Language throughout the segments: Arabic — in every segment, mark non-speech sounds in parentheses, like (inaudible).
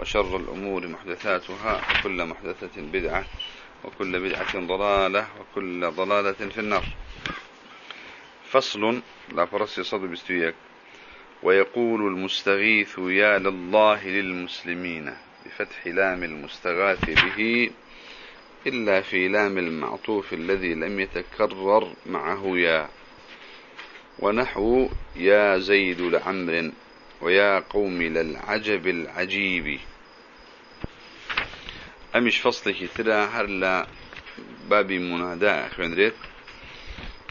وشر الأمور محدثاتها وكل محدثة بدعة وكل بدعة ضلالة وكل ضلالة في النار. فصل لا فرسي صد بستويك ويقول المستغيث يا لله للمسلمين بفتح لام المستغاث به إلا في لام المعطوف الذي لم يتكرر معه يا. ونحو يا زيد لعمر ويا قوم للعجب العجيب أمش فصلك ترى هرلا بابي مناداء خوينريت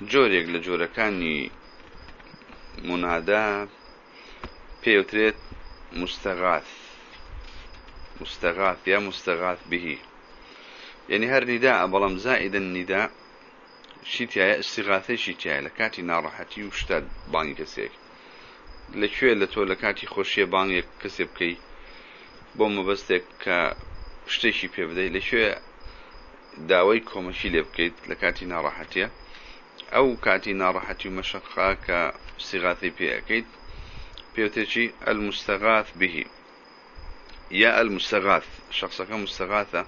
جوريك لجوركاني مناداء بيوتريت مستغاث. مستغاث يا مستغاث به. يعني هر نداء بلام زائد النداء. شتيا استغاثة شتيا لكاتي ناراحتي وشتاد باني كسيك. لەکوێ لە تۆ لە کاتی خۆشیە بانگێک کەسێ بکەی شتێکی پێ بدەیت. لەکوێ داوای کۆمەشی لێ بکەیت لە کاتی ناڕاحەتە ئەو کاتی ناڕاحەتی و مەشقا کە سیغاتی پێەکەیت پێوتێکی المستغاث به يا المستغاث شخصك مستغاثة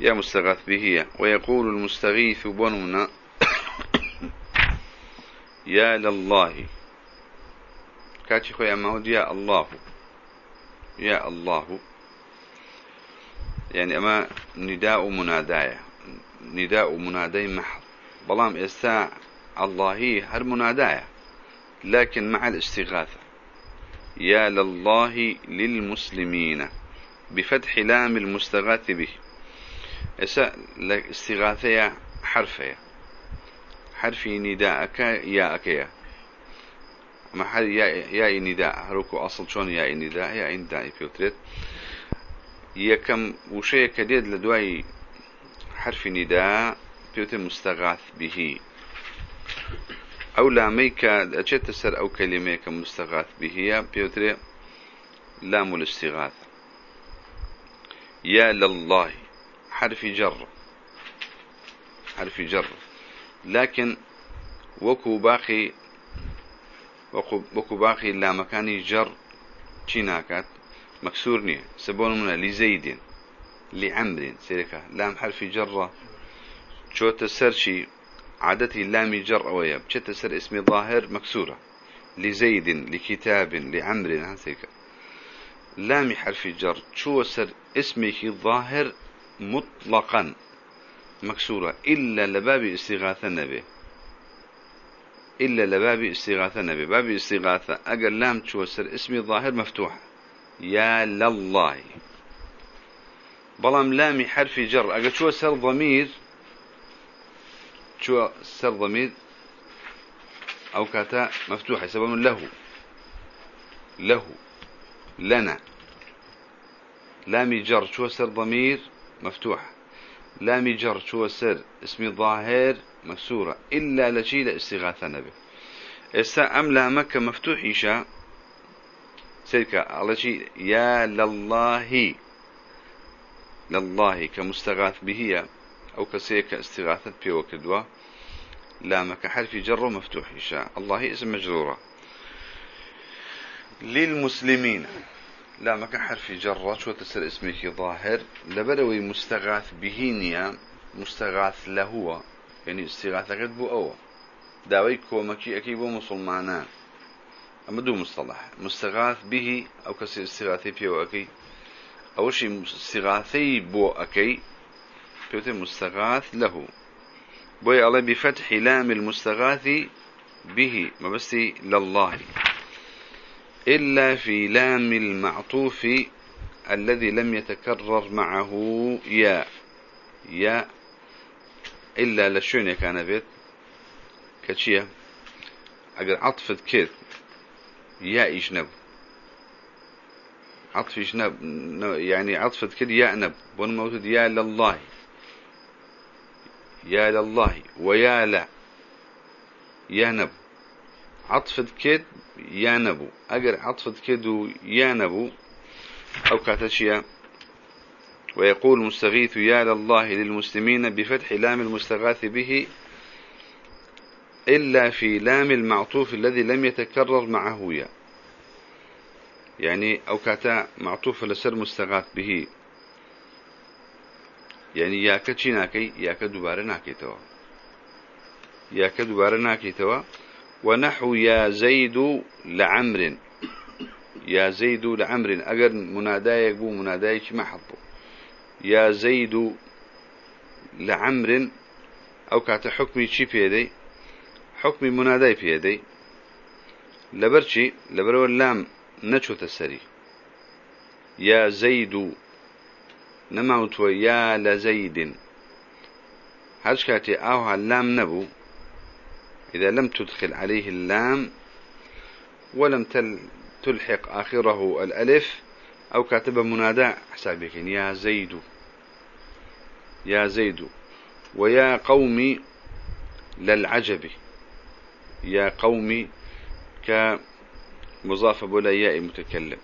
يا مستغاث به ويقول المستغيث بنونا (coughs) يا لله. كاتي خويا مهود يا الله. يا الله. يعني أما نداء منادايا نداء منادي محض. بلام إساء الله هر منادايا لكن مع الاستغاثة. يا لله للمسلمين. بفتح لام المستغاث به. إساء استغاثة حرفية حرفي نداءك يا. أكيا محل يا يا نداء هروكو أصل شون يا نداء يا نداء بيوتريت يكم وشيء كديد لدواي حرف نداء بيوتر مستغاث به أو لاميك أجت سر أو كلمة كمستغاث به بيوتر لام الاستغاثة يا لله حرف جر. حرف جر. لكن وكو باقي وەکو باقی لامەکانی جەڕ چی ناکات؟ مەکسور نییە سبۆن منە لیزەیدین لعمرين سيركا لام حرف جرة شوت سرشي عادتي لامي جر أويا بشت سر اسمي ظاهر مكسورة. لزيد لكتاب لعمر هسيكا لامي حرف جر. شو سر اسمك ظاهر مطلقا. مكسورة. إلا لباب استغاثة النبي إلا لباب استغاثة نبي. باب استغاثة. أقل لام توسر اسمي ظاهر مفتوح يا لله. بلام لامي حرف جر. أقل شو سر ضمير؟ شو سر ضمير؟ أو كاتا مفتوحة. سبب له. له. لنا. لامي جر. شو سر ضمير؟ مفتوح لامي جر. شو سر؟ اسمي ظاهر مكسورة. إلا لشيء لاستغاثة نبي. إسا أم لا مكة مفتوح إيشا؟ سيركا على شيء يا لله لله كمستغاث به أو كسيك استغاثة بي وكدوا لا مكة حرف جر مفتوح إيشا الله اسم مجرورة. للمسلمين لا مكة حرف جر شو تسر اسمك ظاهر لبدوي مستغاث بهينيا مستغاث لهو يعني استغاثة بو أو. داوي كومكي أكي بو مسلمانان. أما دو مصطلح. مستغاث به أو كسي استغاثي بيو أكي. أو شي استغاثي بو أكي. بيوتي مستغاث له. بوي الله بفتح لام المستغاث به. ما بس لله. إلا في لام المعطوف الذي لم يتكرر معه يا. يا. إلا لشون كان بيت. كتشيا. أقل عطفت كيت. يا إجنب عطفش نب يعني عطفت كده يا نب بون موجود يا لله. يا لله ويا لا. يا نب عطفت كد يا نبو أجر عطفت يا نبو أو كاتشيا. ويقول مستغيث يا لله للمسلمين بفتح لام المستغاث به إلا في لام المعطوف الذي لم يتكرر معه يا. يعني أو كاتا معطوف لسر مستغاث به. يعني يا كتشي ناكي يا ناكي توا. يا ناكي توا. ونحو يا زيد لعمر. يا زيد لعمر. أجر منادايك بو منادايك ما حطه يا زيد لعمر. أو كات حكمي شي بيدي. حكمي مناداي بيدي لبرشي لبرو اللام نشو تسري يا زيد نموت يا لزيد. هاش كاتي أوها اللام نبو. إذا لم تدخل عليه اللام ولم تلحق آخره الألف أو كاتب منادى حسابك يا زيد. يا زيد. ويا قومي للعجب. يا قومي كمضاف بولا ياء متكلم.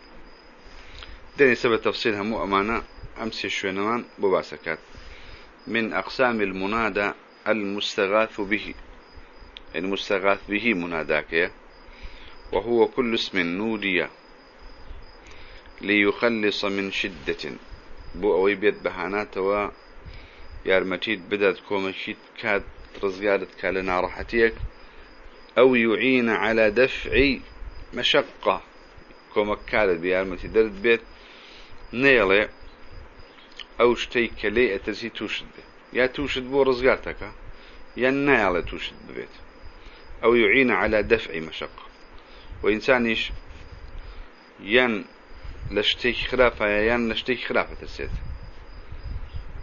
دني سبب تفصيلها مو أمانة أمسي شوينوان بباسكات من أقسام المنادى المستغاث به. المستغاث به مناداك وهو كل اسم نودي ليخلص من شدة. بو أوي بيت بهانات و يارمتيد بدأت كومشيت كاد رزقادت كالنا راحتيك أو يعين على دفع مشقة. كومك كالت بيارمتي درد بيت نيلي أو شتي كلي أتزي توشد بي يا توشد بو رزقاتك يا نيلي توشد ببيت أو يعين على دفع مشقة. وإنسانيش ين لشتيك خلافة ين لشتيك خلافة تسيت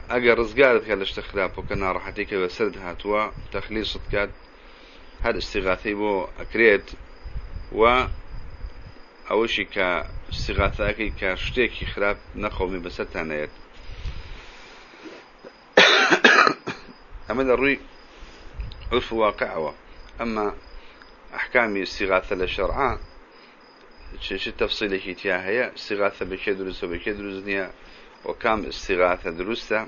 أجر رزقارت كان لشت خلافة وكنا راحتيك بسرد هاتوا تخليص هاد استغاثي بو أكريت و أوشي كاستغاثاكي كشتيكي خلاف نقومي بستانيت. (coughs) أما الروي عرف واقعه أما أحكام استغاثة للشرعة شو تفصيل كيتيا هي استغاثة بكدرس وبكدرس نيا وكام استغاثة درسته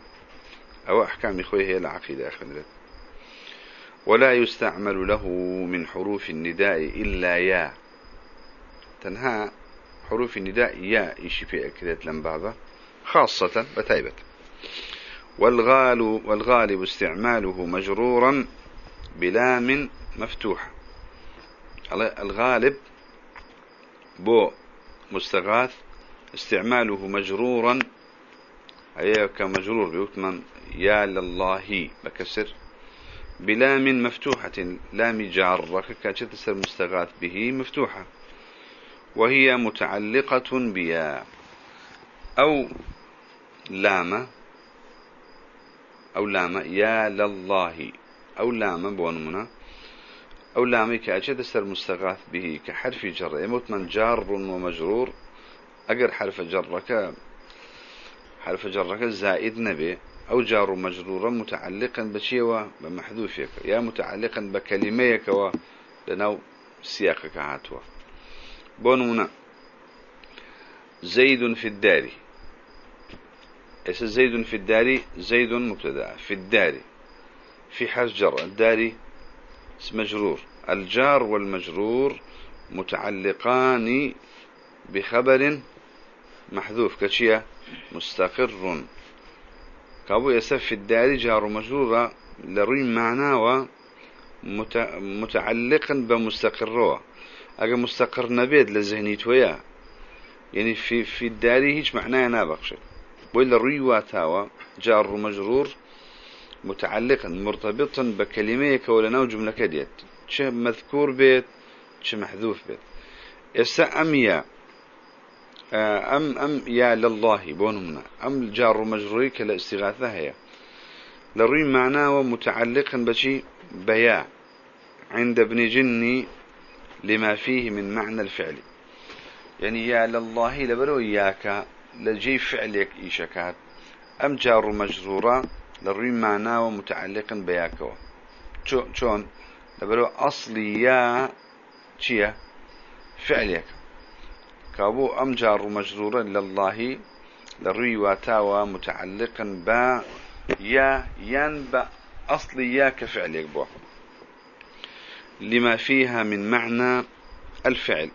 أو أحكام خوي هي العقيدة أخذت ولا يستعمل له من حروف النداء إلا يا. تنها حروف النداء يا إيش في أكدت لمبابة خاصة بتايبة. والغال والغالب استعماله مجرورا بلام مفتوحة. الغالب بو مستغاث استعماله مجرورا. أي كمجرور بيوتمن يا لله. بكسر. بلام مفتوحة لام جارة كاتشتسر مستغاث به مفتوحة. وهي متعلقة بيا أو لام أو لام يا لله. أو لام بونمنا. أو لامي كأجد سر مستغاث به كحرف جر. يموت من جار ومجرور. أجر حرف جرك. حرف جرك زائد نبي. أو جار مجرورا متعلقا بشيوة بمحذوفك يا متعلقا بكلميك و لنو سياقك هاتوا. بونمنا زيد في الدار. إيش زيد في الدار؟ زيد مبتدأ. في الدار. في حرف جر الدار اسم مجرور. الجار والمجرور متعلقان بخبر محذوف كشيا مستقر. كابو يسف في الدار جار مجرورة لروي معناه متعلقا بمستقره. اجا مستقر نبيد لذهني تويا. يعني في في الدار هيج معناه نابخش ولا روي واتاوا جار مجرور متعلقا مرتبطا بكلمة كولنا جملة كديت. ش مذكور بيت ش محذوف بيت. يسا أم يا آه، أم أم يا لله بونمنا. أم الجار مجروري كلا استغاثة هي. لروي معناه متعلقا بشي بيا عند ابن جني لما فيه من معنى الفعل. يعني يا لله لبرو إياك لجي فعلك إيشكات. أم جار مجرورة لروي معنى ومتعلق بياكو شون لبرو أصلي يا چيا فعلك. كابو أم جار مجرورة لله لروي واتاوى متعلقا با يا ينبأ أصلي يا كفعلك بو لما فيها من معنى الفعل.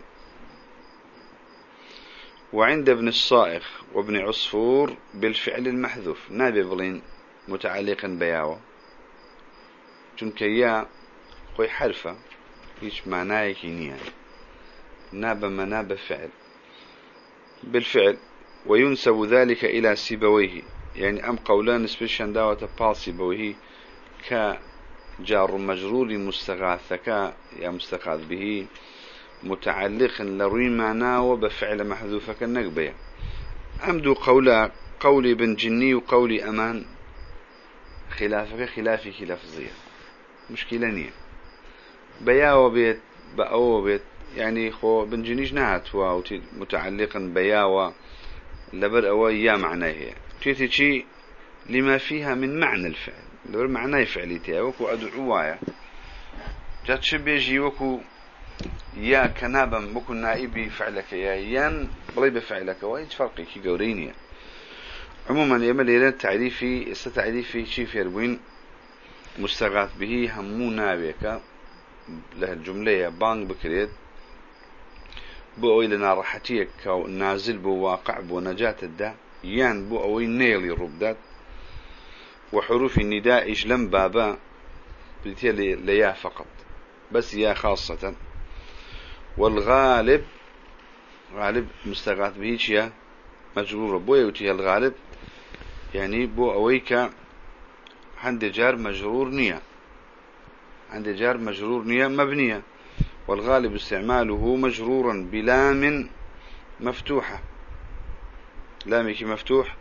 وعند ابن الصائغ وابن عصفور بالفعل المحذوف. نابي بلين متعلقا بياوة چونك يا خوي حرفة هيش معناه كينيا ناب مناب فعل. بالفعل وينسب ذلك إلى سيبويه يعني أم قولان نسبشان داوة بال سيبويه كجار مجرور مستغاثك يا مستغاث به متعلق لروي معناه وبفعل محذوفة كالنقبية أمدو قولا قولي بن جني وقولي أمان خلافك خلافي خلاف زيا مشكلة نية. بيا وبيت بأو بيت يعني خو بن جنيج نهت واوتي متعلقا بياوة لبر أو يا معناه. هي تيتي شي لما فيها من معنى الفعل. لبر معناه فعليتي وكو أدعوايا جات شبيجي وكو يا كنابا بكون نائبي فعلك يا يان بلي بفعلك وايد فرقي كي قورينيا عموما يا مليلة تعريفي استتعريفي شي فيربوين مستغاث به همو نابيك له الجملة بانك بكريت. بو أوي لنا راحتيك نازل بو واقع بو نجاة الدا. يان بو أوي نيلي ربدات وحروف النداء إجلم بابا بتيلي ليا فقط. بس يا خاصة. والغالب غالب مستغاث به شيء مجرور بو يوتي الغالب. يعني بو اويك عند جار مجرور نية عند جار مجرور نية مبنية والغالب استعماله مجرورا بلام مفتوحة. لامك مفتوح.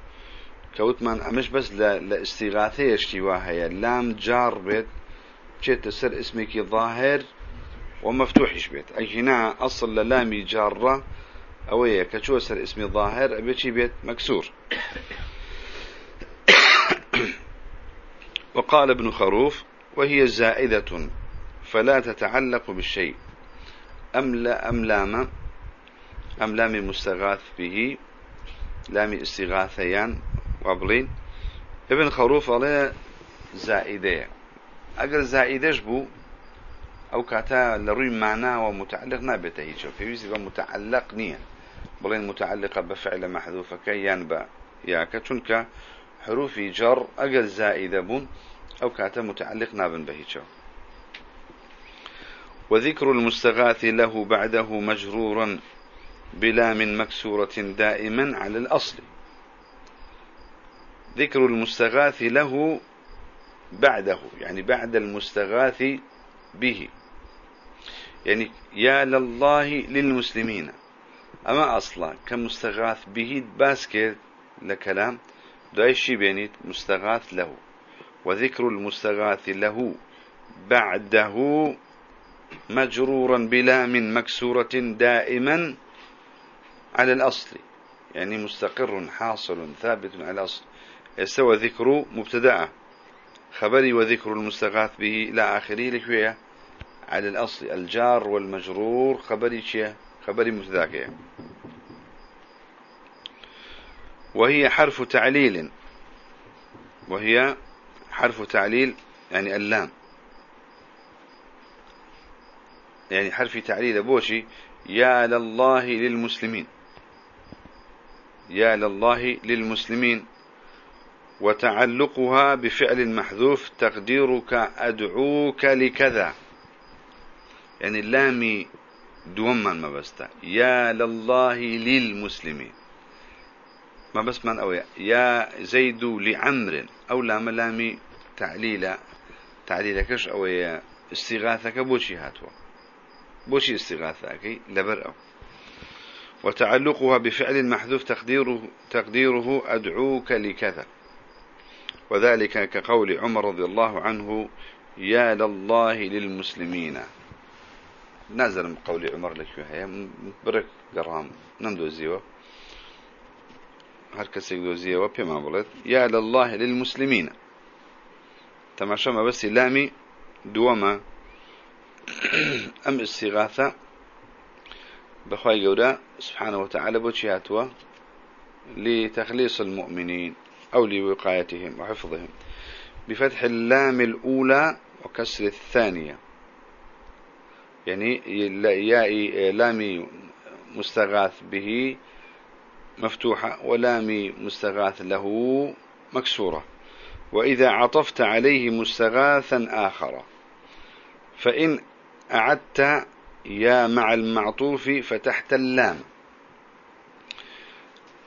كوتمان مش بس لاستغاثة يشتواها هي لام جار بيت جيت سر اسمك ظاهر ومفتوح بيت. أي هنا أصل للامي جارة أوية كتوسر اسمي ظاهر أبيتي بيت مكسور. (coughs) وقال ابن خروف وهي زائدة فلا تتعلق بالشيء. أم لا أم لام أم لام مستغاث به لام استغاثيان وابلين. ابن خروف عليه زائدة. أقل زائدة بو؟ أو كاتا لروي معناه ومتعلق نابتة هيك في ويزي متعلق نية. بلين متعلقة بفعل محذوفة كيان با. ياك چونك حروف جر أقل زائدة بون أو كاتا متعلق نابن بهيك وذكر المستغاث له بعده مجرورا بلا من مكسورة دائما على الأصل. ذكر المستغاث له بعده يعني بعد المستغاث به. يعني يا لله للمسلمين أما أصلا كمستغاث به باسكت لكلام داي شي بينيت مستغاث له. وذكر المستغاث له بعده مجرورا بلا من مكسورة دائما على الأصل يعني مستقر حاصل ثابت على الأصل. يستوى ذكر مبتدأ خبري وذكر المستغاث به إلى آخره لكوية على الأصل الجار والمجرور خبري شيء خبري متذاكية وهي حرف تعليل وهي حرف تعليل يعني اللام. يعني حرف تعليل بوشي يا لله للمسلمين. يا لله للمسلمين. وتعلقها بفعل محذوف تقديرك أدعوك لكذا. يعني اللامي دوما ما بستا. يا لله للمسلمين. ما بس من أو يا زيد لعمر. أو لام لامي تعليل تعليلكش أو استغاثك بوشي هاتوا. بوشي استغاثك لبر أو. وتعلقها بفعل محذوف تقديره, تقديره أدعوك لكذا. وذلك كقول عمر رضي الله عنه يا لله للمسلمين. نازل من قولي عمر لك هي؟ برك قرام نمدو زيوة. هر کەسێک دۆزیەوە پێمان بڵێت یا لە الله بەسی لامی دووەمە ئەم استیغاثە بەخوای گەورە سبحانه وتعالى هاتووە لتخليص المؤمنين أو لوقايتهم وحفظهم. بفتح اللام الأولى وكسر الثانية. يعني ياء لام مستغاث به مفتوحة ولام مستغاث له مكسورة. وإذا عطفت عليه مستغاثا آخر فإن أعدت يا مع المعطوف فتحت اللام.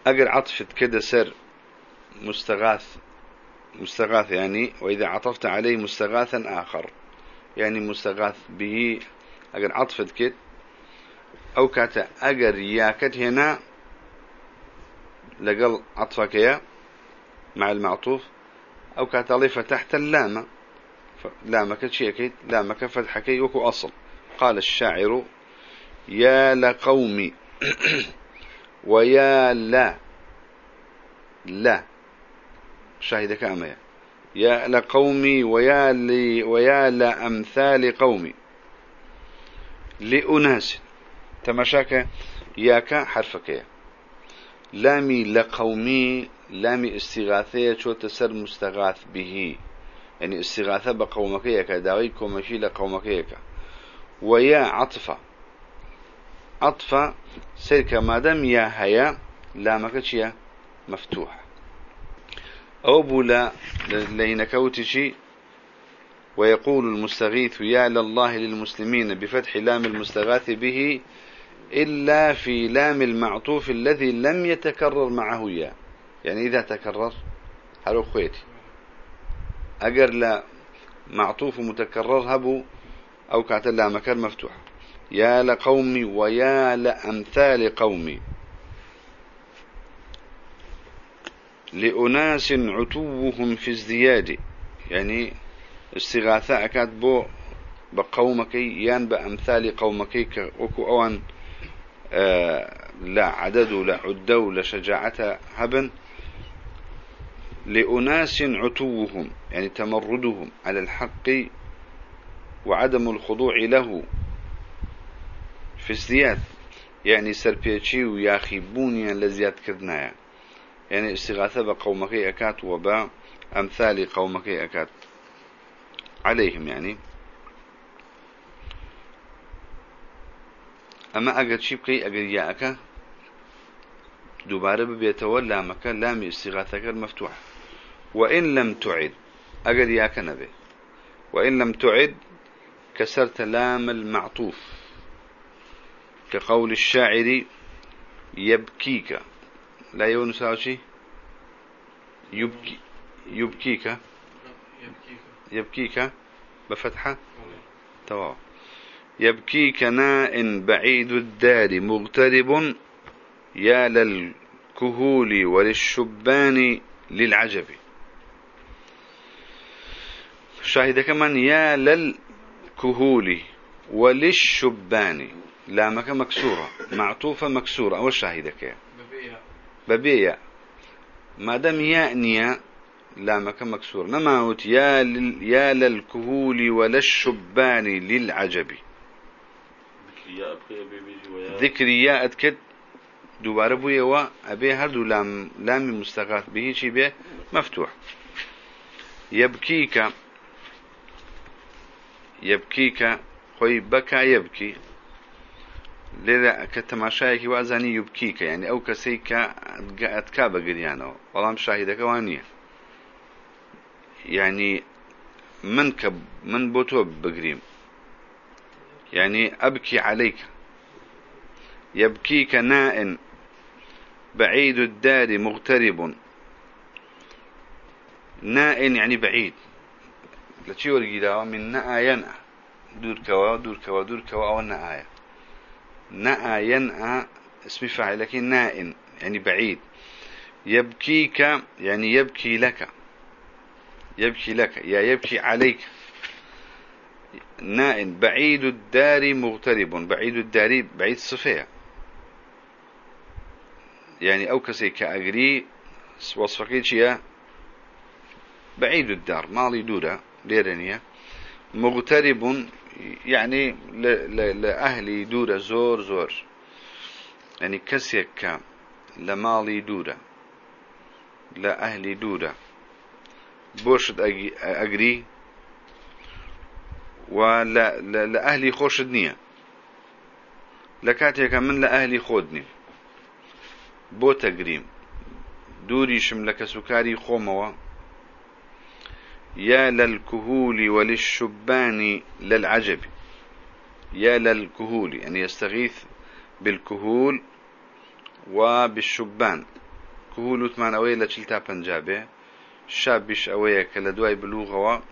أقل عطفت كده سر مستغاث مستغاث يعني وإذا عطفت عليه مستغاثا آخر. يعني مستغاث به. أقل عطفت كده. أو كاتا أقل ياكت هنا. لقل عطفك مع المعطوف. أو كاتالي فتحت اللام. لامك تشيكيت لامك فتحك يوكو أصل. قال الشاعر يا لقومي (clears throat) ويا لا لا. شاهدك أمية يا لقومي ويا لي ويا لأمثال قومي. لأناس. تمشاك ياك حرفك. يا لامي لقومي لامي استغاثية شو تسر مستغاث به. يعني استغاثة بقومكيك داوي كومشي لقومكيك. ويا عطفة. عطفة سيرك دام يا هيا لامك شيا مفتوح. أو بولا لينكوتشي ويقول المستغيث يا لله للمسلمين بفتح لام المستغاث به إلا في لام المعطوف الذي لم يتكرر معه يا. يعني إذا تكرر هلو خويتي. أجر لا معطوف متكرر هبو أو كعت لا مكان مفتوح. يا لقومي ويا لأمثال قومي. لأناس عتوهم في ازدياد. يعني استغاثة أكاد بو بقومك يان بأمثال قومك وكو أوان آه، لا عدد لا عدو لا شجاعة هبن. لأناس عتوهم يعني تمردهم على الحق وعدم الخضوع له في ازدياد يعني سربيتشي وياخيبوني لزياد كردنايا يعني استغاثة بقومك أكات وبا أمثال قومك أكات عليهم يعني. ئەمە ئەگەر چی بکەی؟ ئەگەر یاەکە دووبارە ببێتەوە لامەکە لامی استیغاثەکە مفتوح وإن لم تعد. أجد ياك نبي. وإن لم تعد كسرت لام المعطوف. كقول الشاعر يبكيك. لا يونس شيء؟ يبكي. يبكيك. يبكيك. بفتحة؟ تمام. يبكيك ناء بعيد الدار مغترب. يا للكهول وللشبان للعجب. شاهد كمان يا للكهول وللشبان. لامك مكسورة معطوفة مكسورة. أو شاهدك. ببيع. ما دام يأني لامك مكسور نما يا يا للكهول وللشبان للعجب. ذكري يا أتكد دوباره بويوا أبي هردو لام لام مستغاث. به شي به مفتوح. يبكيك. یەبکی کە خۆی بەکا یەبکی. لێرە کە تەماشایەکی وازانی یوبکی کە یعنی ئەو کەسەی کە ئەتکا بەگریانەوە. بەڵام شاهیدەکەوان نییە. ینی من کە من بۆ تۆ بگریم. ینی ئەبکی عليك يبكيك ناء بعيد الدار مغترب ناء يعني بعيد لتشي ورقي من ينأى دور كوا دور كوا دور كوا أو ناء ينأى اسم فاعل لكن ناء يعني بعيد يبكيك يعني يبكي لك يبكي لك يا يبكي عليك نائن بعيد الدار مغترب بعيد الدار بعيد الصفية يعني أو كسي كأجري وصفكي شيء بعيد الدار مالي دورة لێرە نییە. مغتەری بوون یعنی لە ئەهلی دوورە زۆر زۆر. ئەنی کەسێک کە لە ماڵی دوورە لە ئەهلی دوورە بۆشت ئەگری و لە ئەهلی خۆشت نییە. لە کاتێکە من لە ئەهلی خۆت نیم. بۆ تەگریم دووریشم لە کەسوکاری خۆمەوە. يا للكهول وللشبان للعجب. يا للكهول يعني يستغيث بالكهول وبالشبان. كهول ثمان أوي لشلتا بنجابة. شابش أوي كلا بلوغة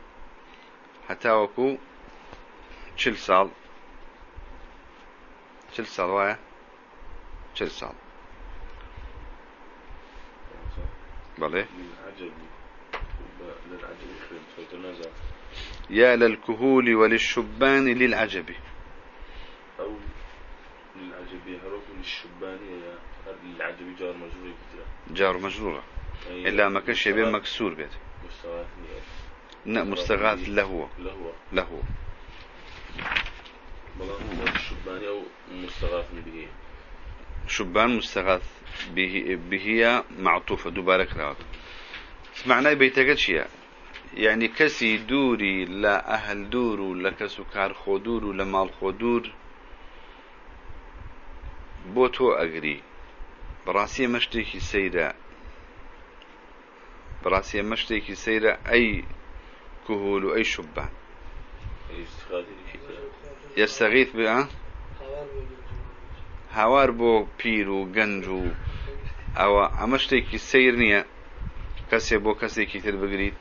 حتى وكو چل سال. چل سال وایە چل سال. بەڵێ يا للكهول وللشبان للعجب. أو للعجب هروب للشبان يا للعجب جار مجرور جار مجرورة إلا ما كان شيء مكسور بيت. مستغاث مستغاث له له له الشبان أو مستغاث به. شبان مستغاث به به معطوفة دوبارك راوك معناه یعنی کەسی دووری لە ئەهل دوور و لە کەس و کار خۆدور و لە ماڵ خۆدور بۆ تۆ ئەگری. بەڕاستی مەشتێکی سەیرە. بەڕاستی مەشتێکی سەیرە ئەی کوهول و ئەی شوبان یەستەغیت ب هاوار بۆ پیر و گەنج و ئەوە ئەمە شتێکی سیر نییە. کەسێ بۆ کەسێکی تر بگریت.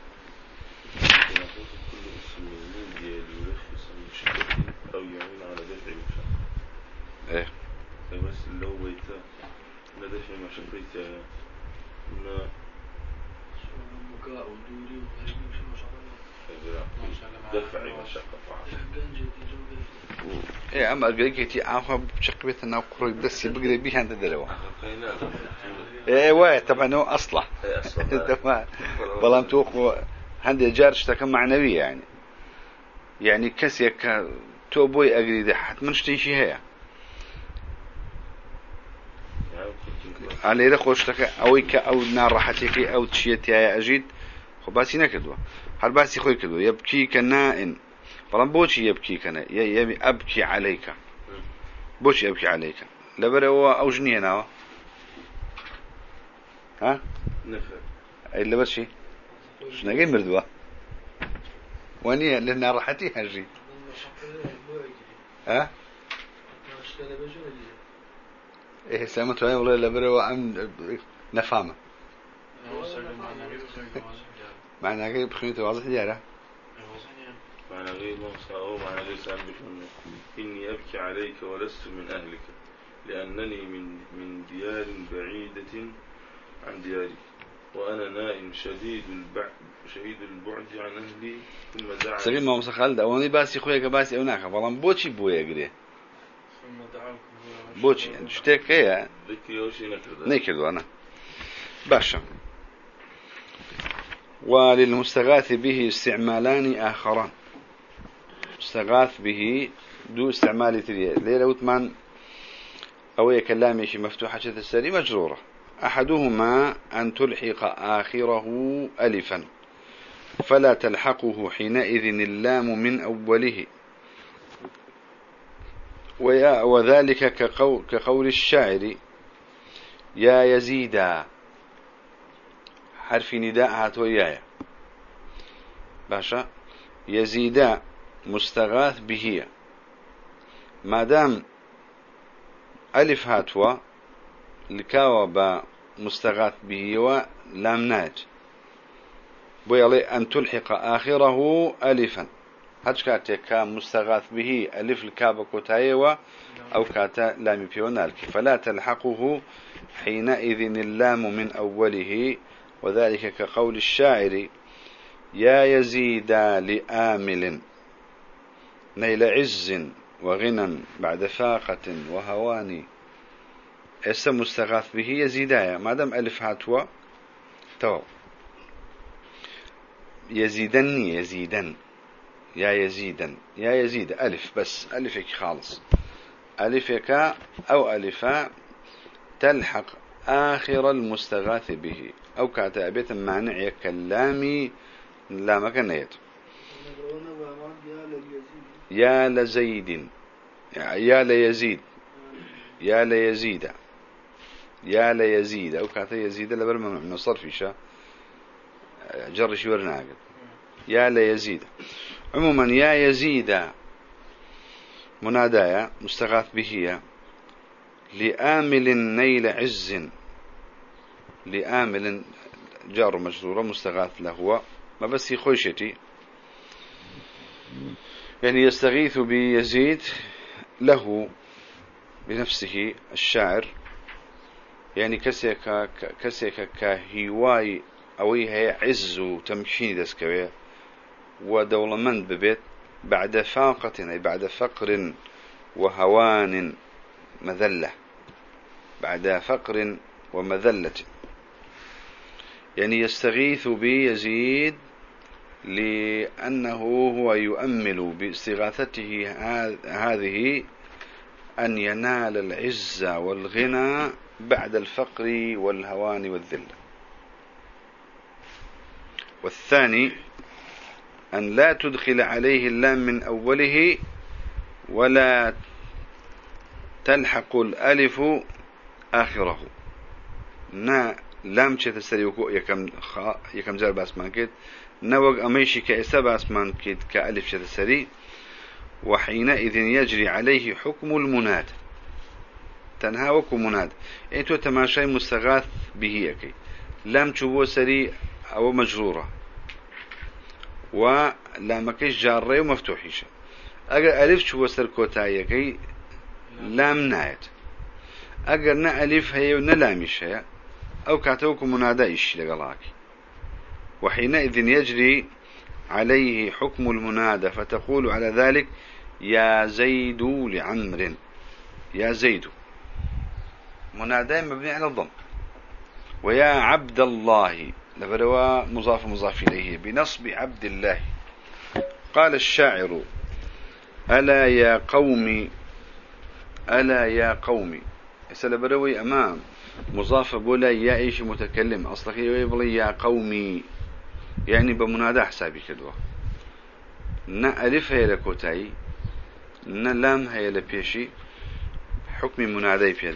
ايه اما اگرگیتی آنها بچق بیت ناو کروی دستی بگری بیهند دلوا ايه وای طبعا هو اصلا تمام بلام توخو هندي جار شتكم معنوي يعني يعني كسيك تو بوي اقريدي حتما شتيشي هي على إذا خوشتك أو إك أو نار راحتك أو تشيتي يا أجيد خباسي نكدوا هل باسي خوي كدوا يبكي كنائن بەڵام بۆچی یەبکیکەنە یەبی ئەبکی عەلەیکە بۆچی ئەبکی عەلەیکە لەبەرەوە ئەو ژنیە ناوە ها؟ ئەی لەبەر چی ژنەکەی مردووە وانیە لە ناڕەحەتی هەژی ها؟ إيه سامت وين والله لبره وعم نفهمه. معناه كيف بخيمته واضح جاره معنى غير أو معنى غير سأل إني أبكي عليك ولست من أهلك لأنني من من ديار بعيدة عن دياري وأنا نائم شديد البعد شديد البعد عن أهلي ثم زعل سليم ما مسخ خالد أولي بأسي خويا باسي أوناك فلان بوشي بويا قريه هي ذكري أو شيء نكرد نكرد أنا باشا وللمستغاث به استعمالان آخران استغاث به دو استعمال تريه ليلة وثمان أو كلامي شي مفتوحة السري مجرورة أحدهما أن تلحق آخره ألفا فلا تلحقه حينئذ اللام من أوله وذلك كقول, كقول الشاعر يا يزيدا حرف نداء هاتو يايا باشا يزيدا مستغاث به. ما دام ألف هاتوا لكاوا با مستغاث به ولام ناج. بيالي أن تلحق آخره ألفا. هج كاتك مستغاث به ألف الكابة كتايوا أو كاتا لام بيونالك فلا تلحقه حينئذ اللام من أوله وذلك كقول الشاعر يا يزيد لآمل نيل عز وغنى بعد فاقة وهوان. اسم مستغاث به يزيدايا ما دام ألف هاتوا تو يزيدني يزيدن يا يزيدا يا يزيد ألف بس ألفك خالص. ألفك أو ألفا تلحق آخر المستغاث به. أو كاتبة مانع كلامي لا مكان يا لزيد يا ليزيد يا ليزيد يا ليزيد. أو كاتا يزيد لبر من الصرف شا جر شورنا يا ليزيد. عموما يا يزيد. منادايا مستغاث به لآمل نيل عز. لآمل جار مجرورة مستغاث له. ما بس يخوشتي يعني يستغيث بيزيد له بنفسه الشاعر. يعني كسيك كسيك كهواي أوي هي عز وتمكين دسكوية ودولمند ببيت بعد فاقة أي بعد فقر وهوان مذلة. بعد فقر ومذلة. يعني يستغيث بيزيد لأنه هو يؤمل باستغاثته هذه أن ينال العزة والغنى بعد الفقر والهوان والذلة. والثاني أن لا تدخل عليه اللام من أوله ولا تلحق الألف آخره. نا لام چێتە سەری يكم خا يكم جار باسمان کرد نەوەک ئەمەیشی کە ئێستا باسمان ئەلف چێتە سەری وحينئذ يجري عليه حكم المناد. تنها وكو مناد. ايتو تماشاي مستغاث به اكي لام تشوبو سري أو مجرورة. ولامكيش جارة ومفتوحيش اگر الف تشوبو سر كوتايكي لام نايت اگر نا الف هي ونا لامش هي أو كاتوكو منادى إيش لقلاكي وحينئذ يجري عليه حكم المنادى فتقول على ذلك يا زيد لعمر يا زيد منادى مبني على الضم. ويا عبد الله لبروا مضاف مضاف إليه بنصب عبد الله. قال الشاعر ألا يا قومي ألا يا قومي سلبروي أمام. مضاف بولا يا إيش متكلم. أصلك يقول يا قومي يعني بمنادى حسابي كدوة. ألف هي لكوتاي نا لام هي لبيشي. حكم منادي في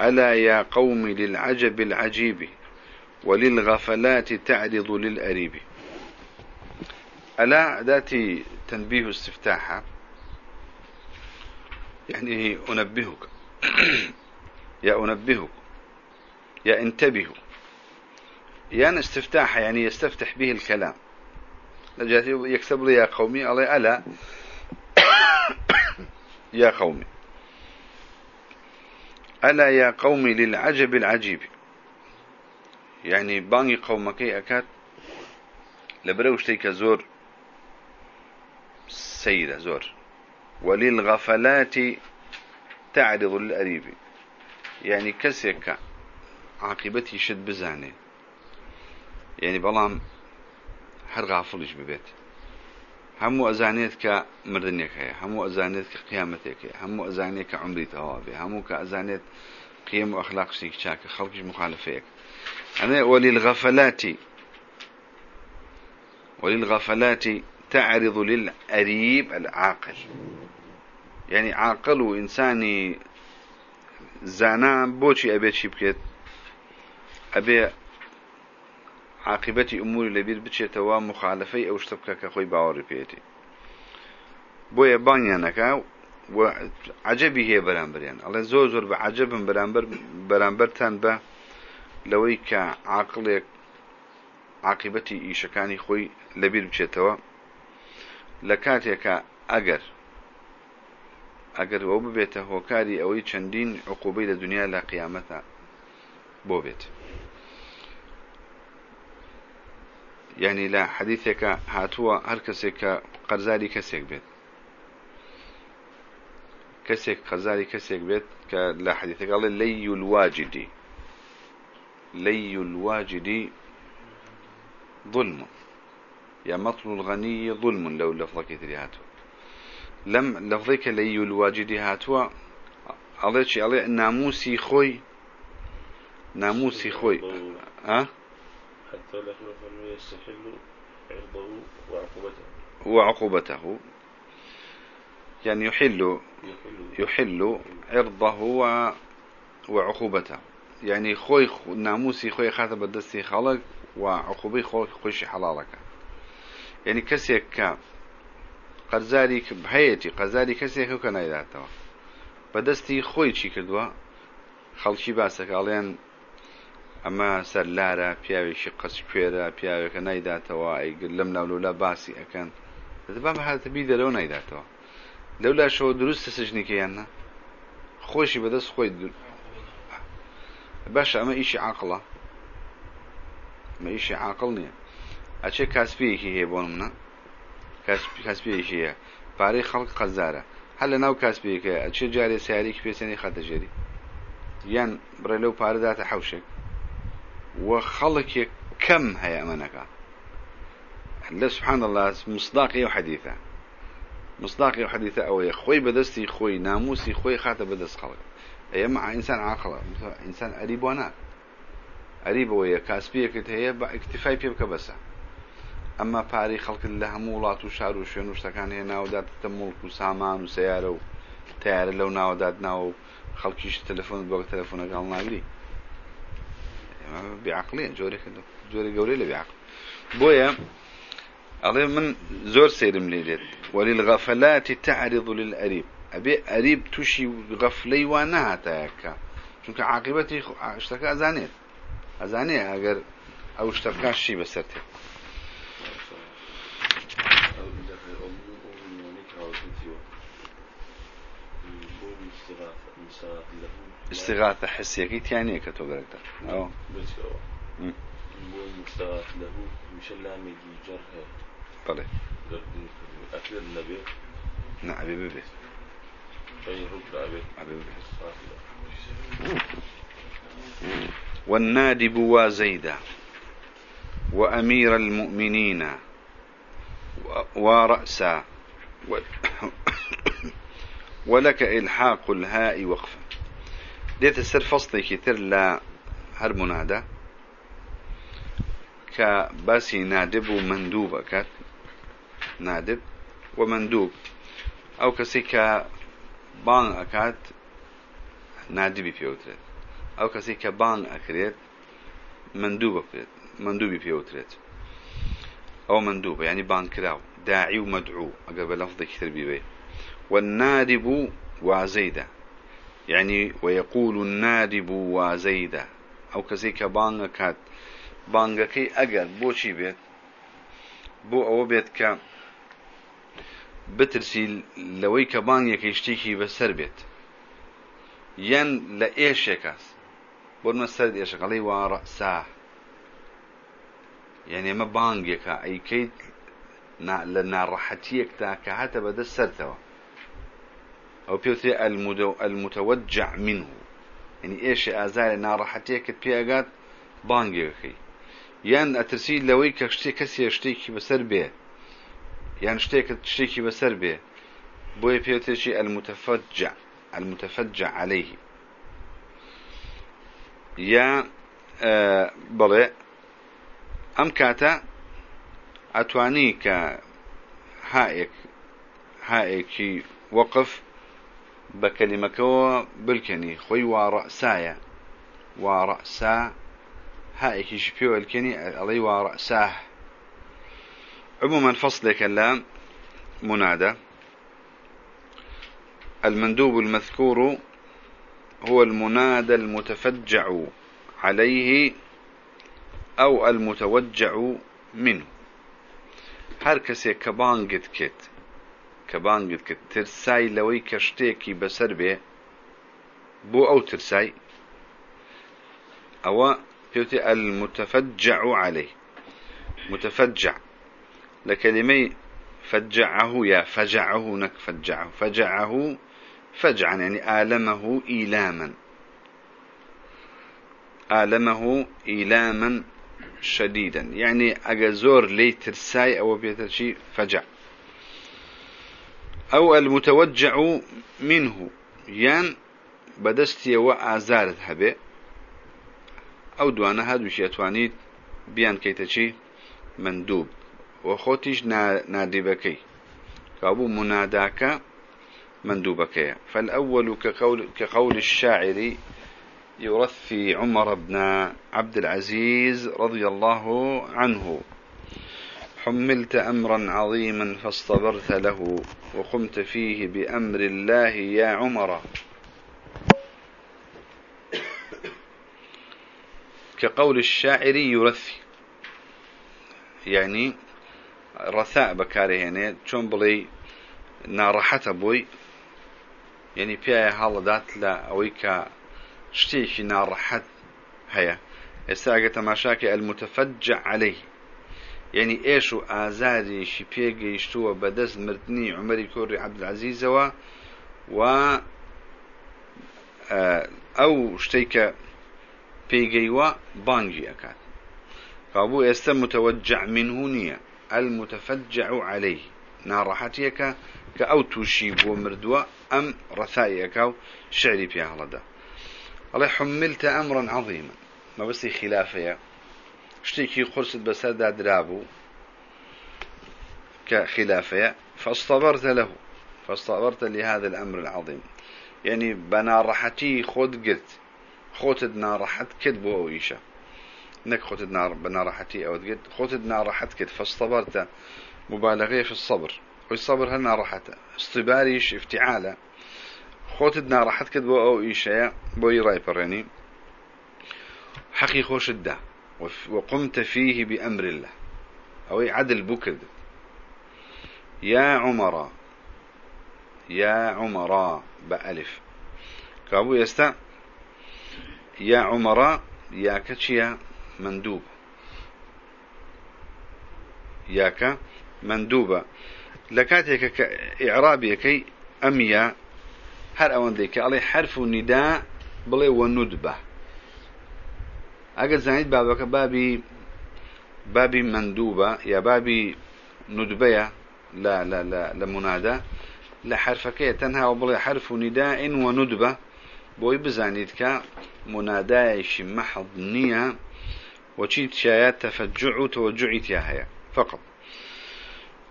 ألا يا قوم للعجب العجيب. وللغفلات تعرض للأريب. ألا ذاتي تنبيه استفتاحا؟ يعني أنبهك. (clears throat) يا أنبهك. يا انتبهوا يعني استفتاح يعني يستفتح به الكلام. يكتب لي يا قومي ألا. (coughs) يا قومي. ألا يا قومي للعجب العجيب. یعنی بانگی قەومەکەی ئەکات لەبرە شتێک کە زۆر سەیرە زۆر. وللغەفەلاتی تعرض الأريبي يعني كسيك عاقبتي شد بزاني يعني بلام هر غافلش ببيت همو أزانيت ك مردنيك هي همو أزانيت ك قيامتك هي همو أزانيت ك عمري توابي همو ك أزانيت قيم وأخلاق شيك شاك خلقش مخالفيك وللغفلات وللغفلات تعرض للأريب العاقل. يعني عاقل وإنساني زانا بوشي أبي شي أبي عاقبەتی ئوموری لەبیر بچێتەوە مخالفەی ئەو شتە بکە کە خۆی باوەڕی پێێتی بۆیە بانیانەکە عجبی هەیە بەرامبریان ئەڵێ زۆر زۆر بە عجبم بەرامبەر بەرامبەرتان بە لەوەی کە عقلێک عقیبەتی ئیشەکانی خۆی لەبیر بچێتەوە لە کاتێکە ئەگەر ئەگەر ئەو ببێتە هۆکاری ئەوەی چەندین عقوبەی لە دنیا لە قیامەتە بۆ بێت. یعنی لە حەدیثێکە هاتووە هەر کەسێک کە قەرزاری کەسێک بێت. کەسێک قەزاری کەسێک بێت کە لە حەدیثەکەڵێ لەی الواجدی لي الواجد ظلم. يا مطل الغني ظلم لو لفظك هاتوا. لم لفظك لي الواجد هاتوا. الله شي الله ناموسي خوي ناموسي خوي ها؟ حتى لا يستحل عرضه وعقوبته. وعقوبته. يعني يحل يحل. عرضه وعقوبته. یعنی خۆی ناموسی خۆی خاتە بە دەستی خەڵک و عقوبەی خۆی خۆشی حەڵاڵەکە یعنی کەسێک کە قەرزاری هەیەی قەزاری کەسێک کە نایداتەوە. بە دەستی خۆی چی کردووە؟ خەڵکی باسەکەڵێن ئەمە سەر لارە پیاوێکی قەسکوێرە پیاوێکە نایداتەوە ئەیگر لەم ناولولا باسی ئەەکەن. دەبام هاتەبی دەرەوە نایداتەوە. لەولاشەوە دروستە سژنیکە یاننا خۆشی بەدەست خۆی باش ئەمە ئیشی عقڵە مە ئیشی عقل نییە. ئەچێ کاسپیەکی هەیە بۆ منە کاسپیەکی هەیە. پارەی خەڵک قەزارە هەر لە ناو کاسپیەکە ئەچێ جارێ سیارێکی پێچێنی خەتەژێری یان بڕێ لەو پارەداتە حوشێک. وە خەڵکێک کەم هەیە ئەمەنەکە. لە سبحان الله مصداقی و حەدیثە. مصداقي وحديثة أوية خوي بدستي خوي ناموسي خوي خاطر بدست خلق هي مع إنسان عاقل. إنسان قريب وانا قريب ويا كاسبية كت هي اكتفاي بيبك بس. أما باري خلق الله مولات وشار وشون وشتكان هي ناودات تملك وسامان وسيارة وتيار لو ناودات ناو خلقيش تلفون بوق تلفون قال ناقري بعقلين جوري كده جوري قولي لي بعقل. بويا أظن من زور سيرم ليلت وللغفلات تعرض للأريب. أبي أريب تشي غفلي وانها تاكا چونك عاقبتي اشتكى أزانيت. أزاني أجر أو اشتكى شي بسرته. استغاثة حسية. يعني كتو قرأت أو مستغاث له مش يجي جرح طلع أكل النبي نعم بيبي أبي والنادب وزيدا وأمير المؤمنين ورأسا (coughs) ولك إلحاق الهاء وقفا ديت السر فصلي كتير لا هر منادى. كباسي نادب ومندوب كات نادب ومندوب. أو كسي كبان أكاد نادبي بيوتريت أو كسي كبان أكريت مندوب أكريت مندوبي بيوتريت أو مندوب يعني بان كراو داعي ومدعو أقرب لفظ كثير بيبي والنادب وزيدة يعني ويقول النادب وزيدة أو كسي كبان أكاد بانگەکەی ئەگەر بۆچی بێت؟ بۆ ئەوە کە بترسی لەوەی کە بانگێکی شتێکی بەسەر بێت یان لە ئێشێکەس بۆمە سەر ئێشقەڵی وارە سا. یعنی ئەمە بانگێکە ئەیکەیت لە ناڕەحەتیەکتا کە هاتە بەدەست سەرتەوە ئەو پێوتێ المتوجع منه. يعني ناڕەحەتەیەکت پێگات بانگێەکەی یان ئەترسی لەوەی کە شتێک کەسێ شتێکی بەسەر بێ یان شتێکت شتێکی بەسەر بێ بۆیە پێوتێکی المتفجع المتفجع عليه. یا بڵێ ئەم کاتە ئەتوانی کە هاەک هاەکی وەقف بە کەلیمەکەەوە بلکەنی خۆی واڕەسایە واڕەسا هائكي بيو الكني الله ورأساه عموما فصلك اللام منادى. المندوب المذكور هو المنادى المتفجع عليه أو المتوجع منه. هر کەسێک کە بانگت کرد کە بانگت کرد ترسای لەوەی کە شتێکی بەسەر بێ بۆ بيوتي المتفجع عليه. متفجع. لكلمة فجعه يا فجعه نك فجعه فجعه فجعا يعني آلمه إيلاما. آلمه إيلاما شديدا يعني أجزور لي ترساي أو بيتشي فجع. أو المتوجع منه يان بدستي وآزارت هبه. أو دوانا هادو شيطواني بيان كيتشي مندوب. وخوتيش نادي بكي كابو مناداك مندوبك فالأول كقول, كقول الشاعر يرثي عمر بن عبد العزيز رضي الله عنه. حملت أمرا عظيما فاصطبرت له وقمت فيه بأمر الله يا عمر. كقول الشاعر يرثي. يعني بكاري هنا چون بلي ناڕەحەتە بووی یعنی پیاە هەڵدات لە ئەوەی کە شتێکی ناڕەحەت هەیە. ئێستا ئەگە تەماشاکە ئەلمتەفەجع عليه یعنی ئێش و ئازادێکی پێگەیشتووە بەدەست مردنی عمەری کۆڕی عەبدولعەزیزەوە و ئەو شتێک کە پێگەیوە بانگی ئەکات. کابوو ئێستا متوجع منه نییە. المتفجع عليه. ناڕەحەتیەکە کە ئەو تووشی بۆ مردووە ئەم ڕەسایەکە و پێ هەڵەدا ئەڵێ حملتە ئەمڕەن عظیمە مەبستی خلافەیە شتێکی قرست بەسەردا درابوو كخلافة فاصطبرت له. فاصطبرت لهذا الأمر العظيم. يعني بنا راحتي خود قلت. خوتد نارحت كد بو أويشة نك خوتد نار بنا راحتي أو قلت خوتد نارحت كد فاصطبرت مبالغة في الصبر والصبر هنا راحته استباريش افتعاله. خوتدنا راحت كد بو أو ايشيا بو يراي بريني حقي خوش الدا وقمت فيه بأمر الله. أو عدل بكد يا عمر يا عمر بألف. كابو يستا يا عمر يا كتشيا مندوب. ياك مندوبة. لكاتك كي أميا هر أوان ديك. علي حرف النداء بلي وندبة. أقل زايد بابك بابي بابي مندوبة. يا بابي ندبية لا لا لا لمنادى لحرفك تنها وبلي حرف نداء وندبة. بوي بزانيت كا منادايش محض نية وشيت شايات تفجع توجعت يا هيا. فقط.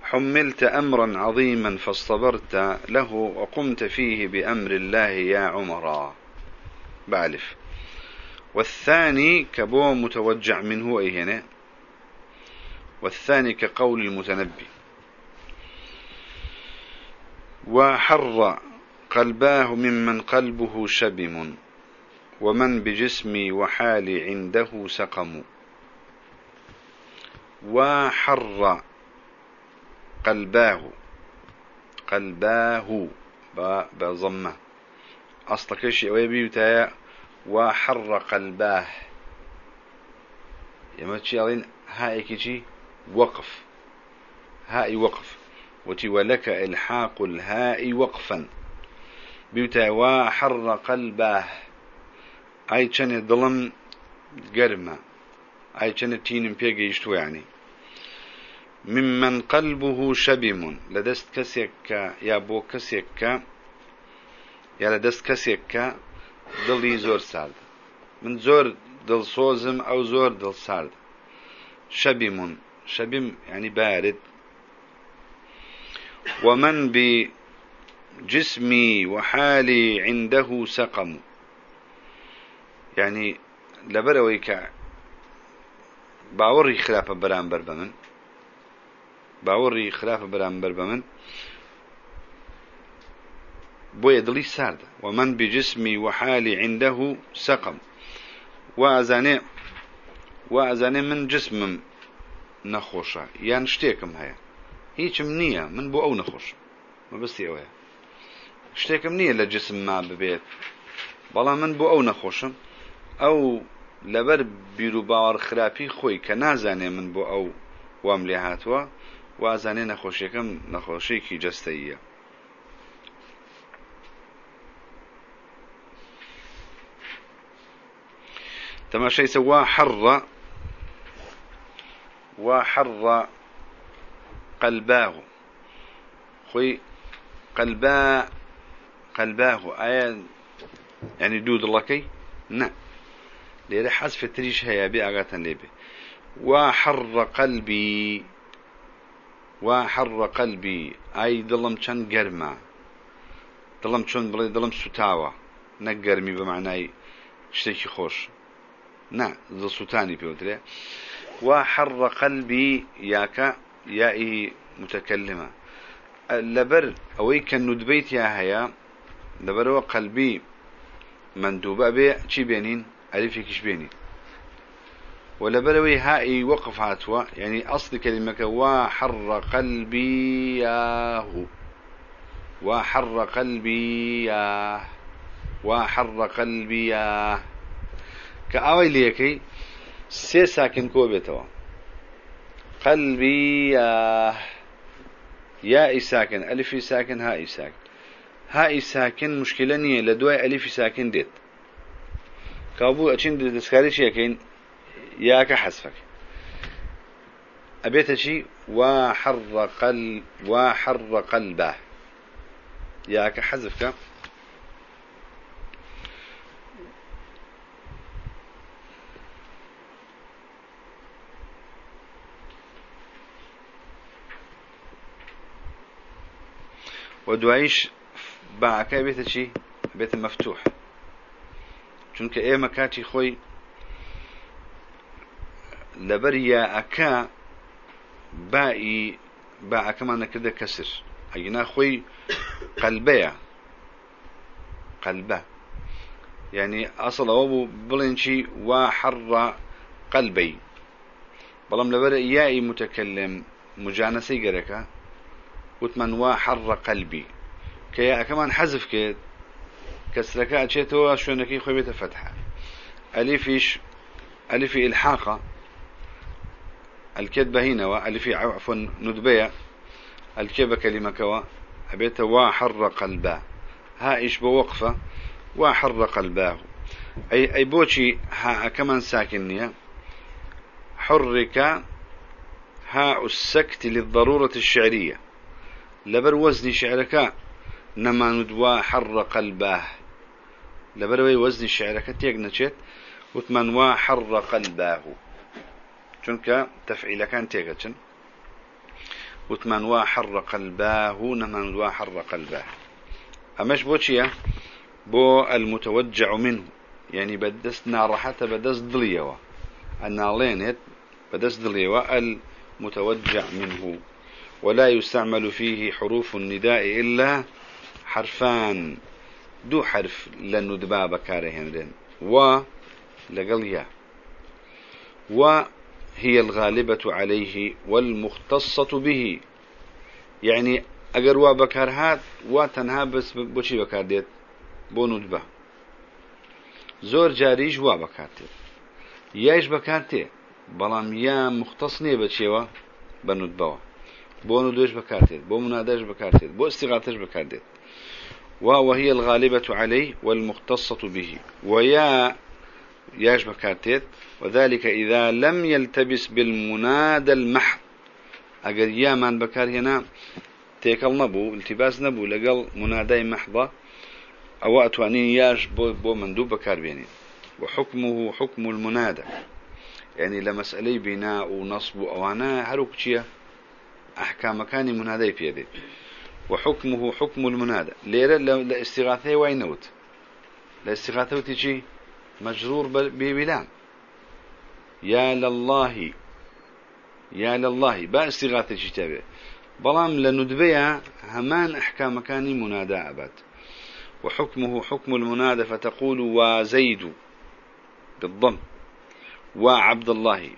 حملت أمرا عظيما فاصطبرت له وقمت فيه بأمر الله يا عمر. بعلف. والثاني كبو متوجع منه أي هنا. والثاني كقول المتنبي. وحر قلباه ممن قلبه شبم. ومن بجسمي وحالي عنده سقم. وحر قلباه. قلباه. بضمة أصلا كشي أوي بيوتايا وحر قلباه. يما تشيالين هاي كيشي وقف. هاي وقف. وتي ولك إلحاق الهاء وقفا. بيوتا وحر قلباه. أي كان ظلم قرمة. كان تين بيجيشتو يعني. ممن قلبه شبم. لدست كسيك يا بو كسيك. يا لدست كسيك دلي زور سارد. من زور دل صوزم أو زور دل سارد. شبم. شبم يعني بارد. ومن بجسمي وحالي عنده سقم. يعني لبرويك باوري خلافة بران بربمن باوەڕی خراپە بەرامبەر بە من. بۆیە دڵی ساردە. ومن بجسمی وحالی عنده سقم وازانێ وازانێ من جسمم نەخۆشە. یان شتێکم هەیە. هیچم نییە. من بۆ ئەو نەخۆش مەبستی ئەوەیە. شتێکم نییە لە جسم ما ببێت. بەڵام من بۆ ئەو نەخۆشم. ئەو لەبەر بیر و باوەڕخراپی خۆی کە نازانێ من بۆ ئەو وام لێ هاتووە وازانێ نەخۆشیەکەم نەخۆشیێکی جەستەیە تەماشای سوا حر وا حڕە قەلباه قلبا قەلبا قەلباه ئایا دود دوو دڵەکەی؟ نعم ليري حذف تريش هيا بي أغاتا ليبي وحر قلبي وحر قلبي. أي دلم چن قرما دلم چون بلي دلم ستاوة نقرمي بمعنى شتيكي خوش نا ذا سوتاني بيوتري وحر قلبي ياك يائي متكلمة لبر أوي كان ندبيت يا هيا لبر قلبي مندوبة بي چي بينين ألفي كش بينين ولبروي هائي وقف هاتوا. يعني أصل كلمة وحر قلبي ياه. وحر قلبي ياه. وحر قلبي ياه. كأوي ليكي سي ساكن كوبيتوا قلبي ياه. يا ساكن ألف ساكن هاء ساكن. هاء ساكن مشكلة نية. لدواء ألف ساكن ديت. كابو أتشين دسكاري شيكين ياك حسفك أبيت شي وحر قلب وحر قلبه. ياك حذفك ودوايش باعك بيت شي بيت مفتوح. چونك إيه مكاتي خوي لبريا أكا باقي باع كمان كده كسر أجنا خوي قلبيا قلبه يعني أصل أبو بلنشي وحر قلبي بلام لبر إيائي متكلم مجانسي قركا وتمن وحر قلبي كيا كمان حذف كده كسرك أشيتو شونكي خوي بيت فتحة أليفيش ألف إلحاقة الكذبة هنا وألف عفوا ندبية. الكذبة كلمة كوا. أبيت قلبه. ها إيش بوقفة؟ وحر قلباه أي أي بوشي ها كمان ساكنية. حرك هاء السكت للضرورة الشعرية. لبر وزن شعرك. نما ندوا حر قلباه لبر وزن شعرك تيجنشت وثمن وحر قلباه. چونك تفعيل كان تيجتشن وثمن وحر قلباه نمن وحر قلباه. أمش بوشيا بو المتوجع منه. يعني بدست نارحته بدست ضليوه النالين بدست ضليوه المتوجع منه. ولا يستعمل فيه حروف النداء إلا حرفان. دوو حرف لە نودبا بەکارەهێنرێن و لەگەڵ یا. و هي الغالبة عليه والمختصة به. يعني ئەگەر وا بەکارهات وا تەنها بس بۆچی بەکار دێت؟ بۆ نودبە زۆر جاریش وا بەکاتێت یایش بەکار تێ. بەڵام یا مختص نییە بەچێوە بە نودبەوە بۆ نودێش بەکارتێت بۆ منادەش بەکارتێت بۆ استیغاتش بەکاردێت وهي الغالبة عليه والمختصة به. ويا ياش بكارتيت وذلك إذا لم يلتبس بالمنادى المحض. أجر يا من بكار هنا تيكل نبو التباس نبو لقل منادى محضة. أو أتوانين ياش بو, بو مندوب بكار بيني. وحكمه حكم المنادى. يعني لمسألة بناء ونصب أو أنا هروك أحكام كان منادى في يدي وحكمه حكم المنادى. ليرة لاستغاثة وينوت. لاستغاثة تجي مجرور ببلام يا لله يا لله با استغاثة كتابه بلام لندبيا همان أحكام كان منادى أبد. وحكمه حكم المنادى فتقول وزيد بالضم. وعبد الله.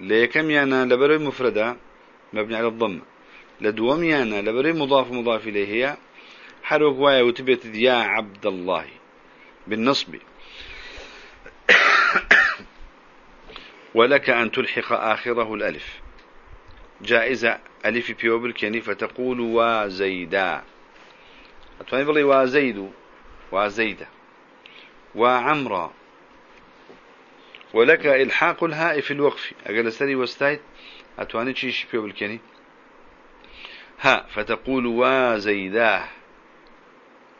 ليكم يانا لبري مفردة مبني على الضم. لدوم يانا لبري مضاف مضاف إليه هي حرق وايا وتبت يا عبد الله بالنصب. ولك أن تلحق آخره الألف. جائزة ألف بيوبل كني فتقول وزيدا. أتواني بلي وزيد وزيدة. وعمرا ولك إلحاق الهاء في الوقف. أقل سري وستايت أتواني تشيش في بالكني ها فتقول وزيداه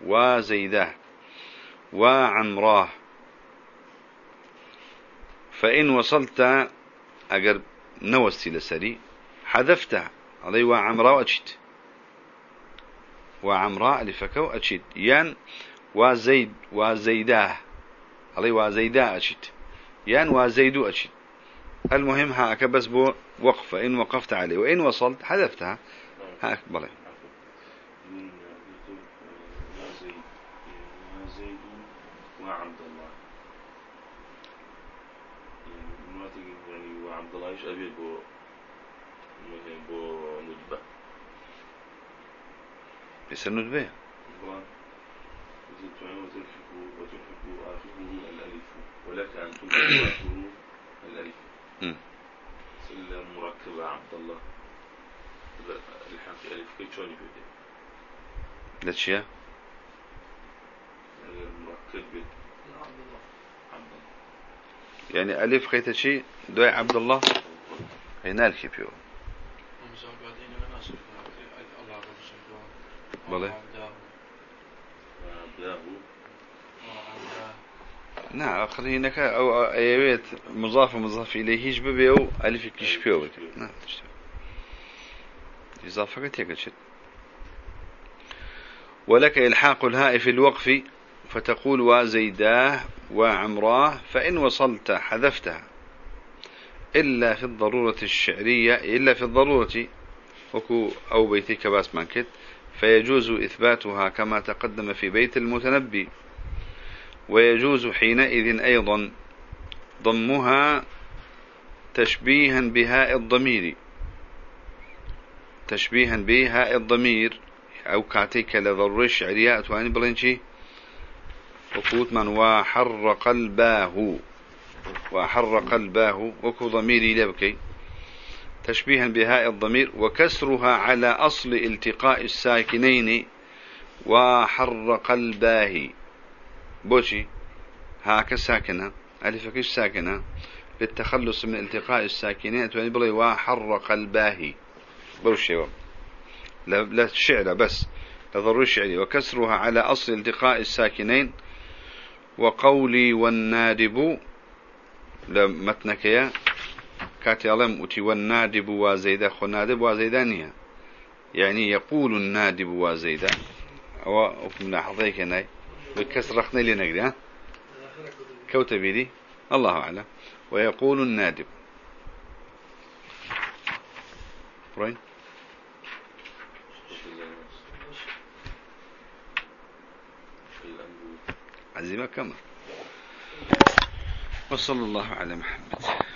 وزيداه وعمراه فإن وصلت أقر نوستي لسري حذفتها علي وعمراء أجد وعمراء لفكو أجد يان وزيد وزيداه علي وزيداه أجد. يان وزيدو أجد المهم هاك بس بو وقف إن وقفت عليه. وإن وصلت حذفتها هاك بلي وعبد الله يعني وعبد الله إيش ابي بو بو ندبه بس الندبه وتلحق وتلحق آخره الألف ولك أن تلحق آخره الألف سلة مركبة عبد الله يعني ألف خيت شيء دعاء عبد الله هنا الكبيو بله نعم آخر هناك أو أيوات مضاف مضاف إليه ببيو ألف كيش بيو نعم إضافة كتير ولك إلحاق الهاء في الوقف فتقول وزيداه وعمراه فإن وصلت حذفتها. إلا في الضرورة الشعرية إلا في الضرورة أو بيتك باس مانكت فيجوز إثباتها كما تقدم في بيت المتنبي. ويجوز حينئذ أيضا ضمها تشبيها بهاء الضمير. تشبيها بهاء الضمير. أو كاتيك لضروري الشعرية أتواني بلنشي وقوت من وحر قلباه وحر قلباه وكو ضميري لبكي تشبيها بهاء الضمير. وكسرها على أصل التقاء الساكنين. وحر قلباه بوشي. هاك ساكنة ألف كيش ساكنة. للتخلص من التقاء الساكنين تعني بلي وحر قلباه بوشي لا, لا شعر بس لضروري شعري. وكسرها على أصل التقاء الساكنين. وقولي والنادب لمتنكيا كاتي ألم أتي والنادب وزيدا خو نادب وزيدانية يعني يقول النادب وزيدا أو أفهم لحظيك هنا بكسر رخني لنقري ها؟ كوتبيدي الله أعلم. ويقول النادب. فرين عزيمة كما. وصلى الله على محمد.